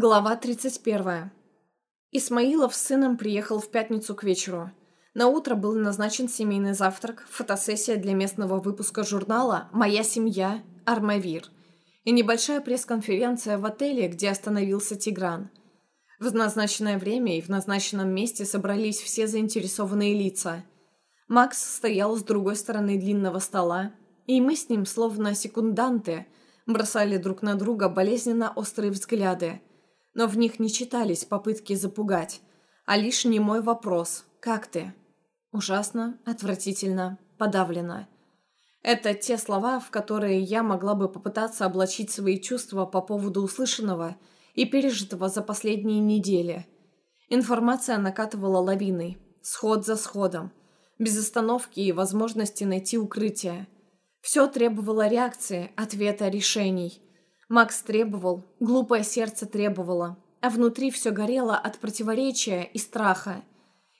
Глава 31. Исмаилов с сыном приехал в пятницу к вечеру. На утро был назначен семейный завтрак, фотосессия для местного выпуска журнала «Моя семья. Армавир» и небольшая пресс-конференция в отеле, где остановился Тигран. В назначенное время и в назначенном месте собрались все заинтересованные лица. Макс стоял с другой стороны длинного стола, и мы с ним, словно секунданты, бросали друг на друга болезненно острые взгляды – но в них не читались попытки запугать, а лишь немой вопрос «Как ты?» Ужасно, отвратительно, подавлено. Это те слова, в которые я могла бы попытаться облачить свои чувства по поводу услышанного и пережитого за последние недели. Информация накатывала лавиной, сход за сходом, без остановки и возможности найти укрытие. Все требовало реакции, ответа, решений – Макс требовал, глупое сердце требовало, а внутри все горело от противоречия и страха.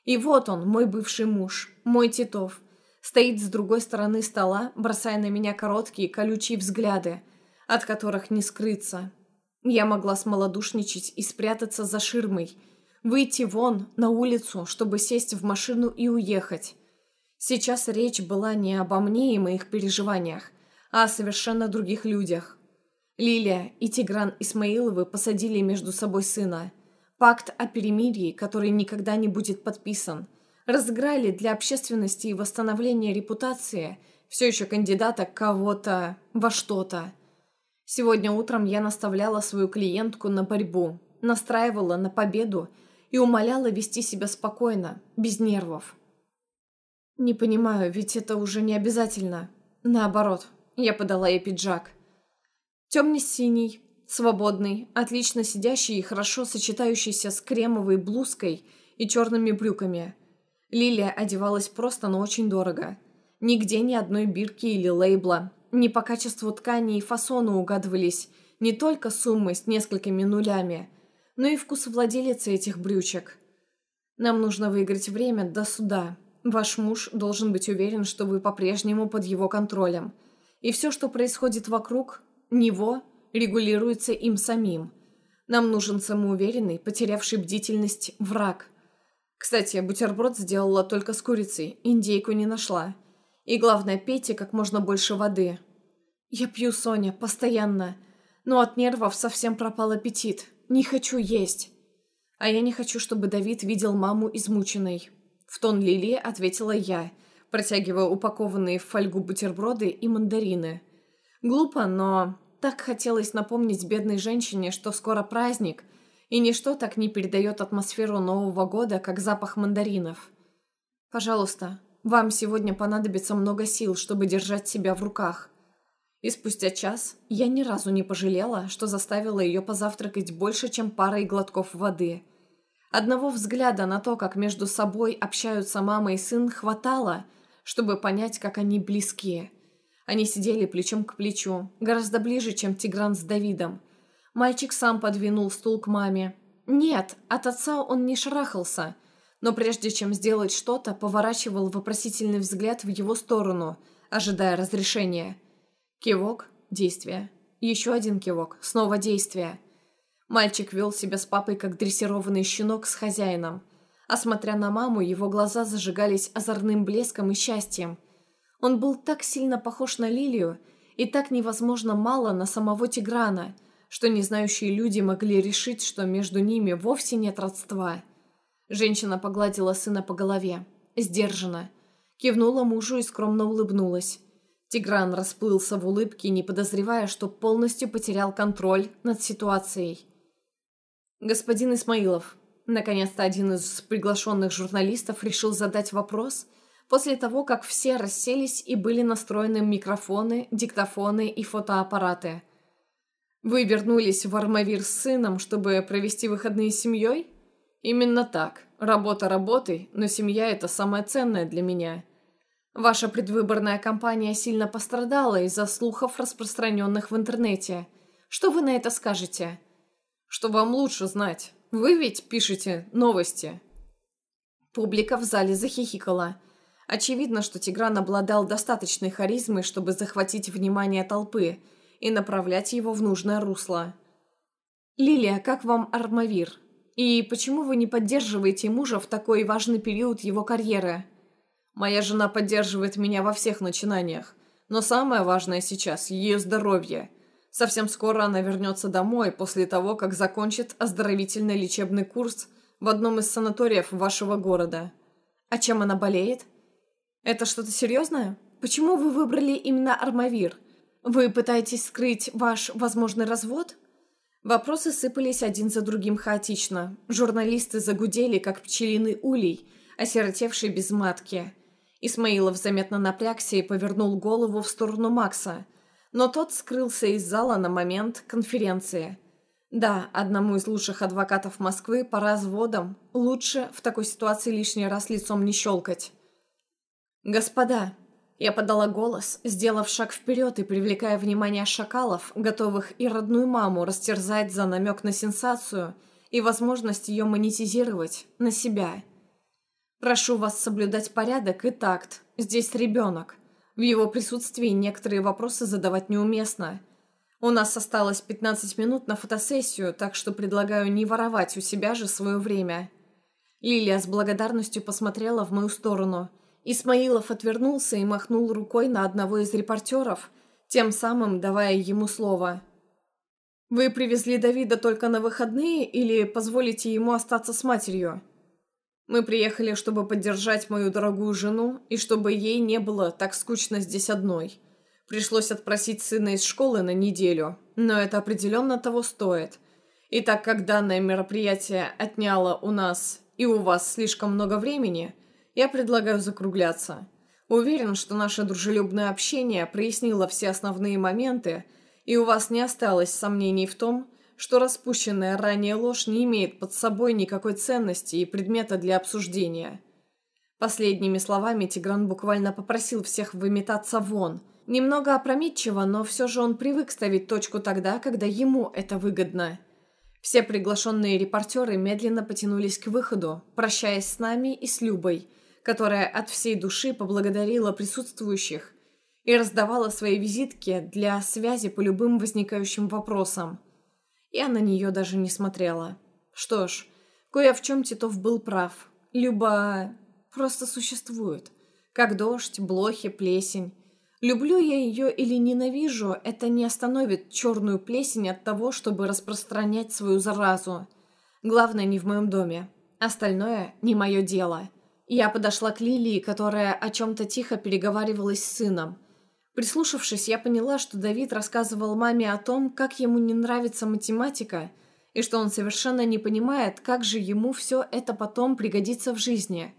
И вот он, мой бывший муж, мой Титов, стоит с другой стороны стола, бросая на меня короткие колючие взгляды, от которых не скрыться. Я могла смолодушничать и спрятаться за ширмой, выйти вон, на улицу, чтобы сесть в машину и уехать. Сейчас речь была не обо мне и моих переживаниях, а о совершенно других людях. Лилия и Тигран Исмаиловы посадили между собой сына. Пакт о перемирии, который никогда не будет подписан. Разыграли для общественности и восстановления репутации все еще кандидата кого-то во что-то. Сегодня утром я наставляла свою клиентку на борьбу, настраивала на победу и умоляла вести себя спокойно, без нервов. «Не понимаю, ведь это уже не обязательно. Наоборот, я подала ей пиджак. Темно-синий, свободный, отлично сидящий и хорошо сочетающийся с кремовой блузкой и черными брюками. Лилия одевалась просто, но очень дорого. Нигде ни одной бирки или лейбла. Ни по качеству ткани и фасону угадывались не только суммы с несколькими нулями, но и вкус владелицы этих брючек. Нам нужно выиграть время до суда. Ваш муж должен быть уверен, что вы по-прежнему под его контролем. И все, что происходит вокруг, него регулируется им самим. Нам нужен самоуверенный, потерявший бдительность враг. Кстати, бутерброд сделала только с курицей, индейку не нашла. И главное, пейте как можно больше воды. Я пью, Соня, постоянно. Но от нервов совсем пропал аппетит. Не хочу есть. А я не хочу, чтобы Давид видел маму измученной. В тон Лили ответила я, протягивая упакованные в фольгу бутерброды и мандарины. Глупо, но так хотелось напомнить бедной женщине, что скоро праздник, и ничто так не передает атмосферу Нового года, как запах мандаринов. «Пожалуйста, вам сегодня понадобится много сил, чтобы держать себя в руках». И спустя час я ни разу не пожалела, что заставила ее позавтракать больше, чем парой глотков воды. Одного взгляда на то, как между собой общаются мама и сын, хватало, чтобы понять, как они близкие – они сидели плечом к плечу, гораздо ближе, чем Тигран с Давидом. Мальчик сам подвинул стул к маме. Нет, от отца он не шарахался, но прежде чем сделать что-то, поворачивал вопросительный взгляд в его сторону, ожидая разрешения. Кивок, действие. Еще один кивок, снова действие. Мальчик вел себя с папой, как дрессированный щенок с хозяином. А смотря на маму, его глаза зажигались озорным блеском и счастьем – он был так сильно похож на Лилию и так невозможно мало на самого Тиграна, что незнающие люди могли решить, что между ними вовсе нет родства. Женщина погладила сына по голове, сдержанно, кивнула мужу и скромно улыбнулась. Тигран расплылся в улыбке, не подозревая, что полностью потерял контроль над ситуацией. «Господин Исмаилов», наконец-то один из приглашенных журналистов решил задать вопрос – после того, как все расселись и были настроены микрофоны, диктофоны и фотоаппараты. «Вы вернулись в Армавир с сыном, чтобы провести выходные с семьей?» «Именно так. Работа работой, но семья – это самое ценное для меня. Ваша предвыборная кампания сильно пострадала из-за слухов, распространенных в интернете. Что вы на это скажете?» «Что вам лучше знать? Вы ведь пишете новости?» Публика в зале захихикала – Очевидно, что Тигран обладал достаточной харизмой, чтобы захватить внимание толпы и направлять его в нужное русло. «Лилия, как вам Армавир? И почему вы не поддерживаете мужа в такой важный период его карьеры?» «Моя жена поддерживает меня во всех начинаниях. Но самое важное сейчас – ее здоровье. Совсем скоро она вернется домой после того, как закончит оздоровительный лечебный курс в одном из санаториев вашего города. А чем она болеет? Это что-то серьезное? Почему вы выбрали именно Армавир? Вы пытаетесь скрыть ваш возможный развод? Вопросы сыпались один за другим хаотично. Журналисты загудели, как пчелиный улей, осиротевший без матки. Исмаилов заметно напрягся и повернул голову в сторону Макса, но тот скрылся из зала на момент конференции. Да, одному из лучших адвокатов Москвы по разводам лучше в такой ситуации лишний раз лицом не щелкать. «Господа!» Я подала голос, сделав шаг вперед и привлекая внимание шакалов, готовых и родную маму растерзать за намек на сенсацию и возможность ее монетизировать на себя. Прошу вас соблюдать порядок и такт. Здесь ребенок. В его присутствии некоторые вопросы задавать неуместно. У нас осталось 15 минут на фотосессию, так что предлагаю не воровать у себя же свое время. Лилия с благодарностью посмотрела в мою сторону. Исмаилов отвернулся и махнул рукой на одного из репортеров, тем самым давая ему слово. «Вы привезли Давида только на выходные или позволите ему остаться с матерью?» Мы приехали, чтобы поддержать мою дорогую жену, и чтобы ей не было так скучно здесь одной. Пришлось отпросить сына из школы на неделю, но это определенно того стоит. И так как данное мероприятие отняло у нас и у вас слишком много времени, я предлагаю закругляться. Уверен, что наше дружелюбное общение прояснило все основные моменты, и у вас не осталось сомнений в том, что распущенная ранее ложь не имеет под собой никакой ценности и предмета для обсуждения. Последними словами Тигран буквально попросил всех выметаться вон. Немного опрометчиво, но все же он привык ставить точку тогда, когда ему это выгодно. Все приглашенные репортеры медленно потянулись к выходу, прощаясь с нами и с Любой, которая от всей души поблагодарила присутствующих и раздавала свои визитки для связи по любым возникающим вопросам. Я на нее даже не смотрела. Что ж, кое в чем Титов был прав. Люба просто существует. Как дождь, блохи, плесень. Люблю я ее или ненавижу, это не остановит черную плесень от того, чтобы распространять свою заразу. Главное не в моем доме. Остальное не мое дело. Я подошла к Лилии, которая о чем-то тихо переговаривалась с сыном. Прислушавшись, я поняла, что Давид рассказывал маме о том, как ему не нравится математика, и что он совершенно не понимает, как же ему все это потом пригодится в жизни.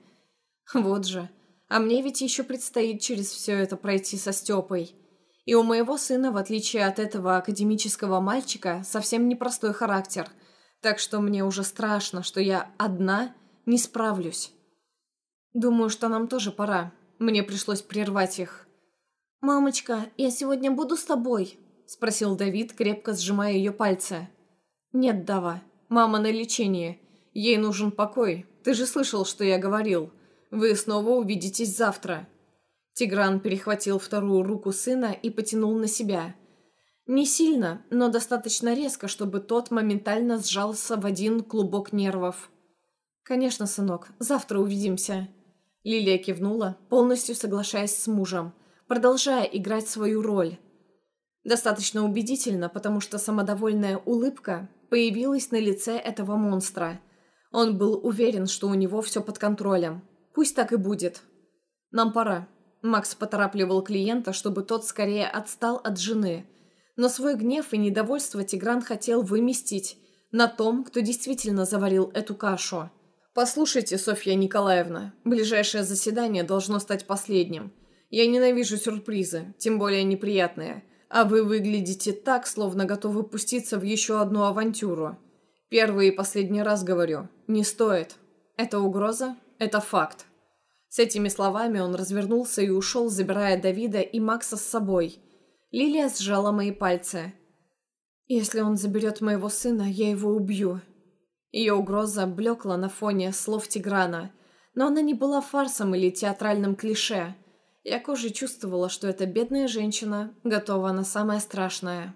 Вот же. А мне ведь еще предстоит через все это пройти со Степой. И у моего сына, в отличие от этого академического мальчика, совсем непростой характер. Так что мне уже страшно, что я одна не справлюсь. Думаю, что нам тоже пора. Мне пришлось прервать их. «Мамочка, я сегодня буду с тобой?» – спросил Давид, крепко сжимая ее пальцы. «Нет, Дава. Мама на лечении. Ей нужен покой. Ты же слышал, что я говорил. Вы снова увидитесь завтра». Тигран перехватил вторую руку сына и потянул на себя. Не сильно, но достаточно резко, чтобы тот моментально сжался в один клубок нервов. «Конечно, сынок, завтра увидимся». Лилия кивнула, полностью соглашаясь с мужем – продолжая играть свою роль. Достаточно убедительно, потому что самодовольная улыбка появилась на лице этого монстра. Он был уверен, что у него все под контролем. Пусть так и будет. «Нам пора». Макс поторапливал клиента, чтобы тот скорее отстал от жены. Но свой гнев и недовольство Тигран хотел выместить на том, кто действительно заварил эту кашу. «Послушайте, Софья Николаевна, ближайшее заседание должно стать последним. Я ненавижу сюрпризы, тем более неприятные. А вы выглядите так, словно готовы пуститься в еще одну авантюру. Первый и последний раз говорю, не стоит. Это угроза, это факт. С этими словами он развернулся и ушел, забирая Давида и Макса с собой. Лилия сжала мои пальцы. «Если он заберет моего сына, я его убью». Ее угроза блекла на фоне слов Тиграна, но она не была фарсом или театральным клише – я кожей чувствовала, что эта бедная женщина готова на самое страшное.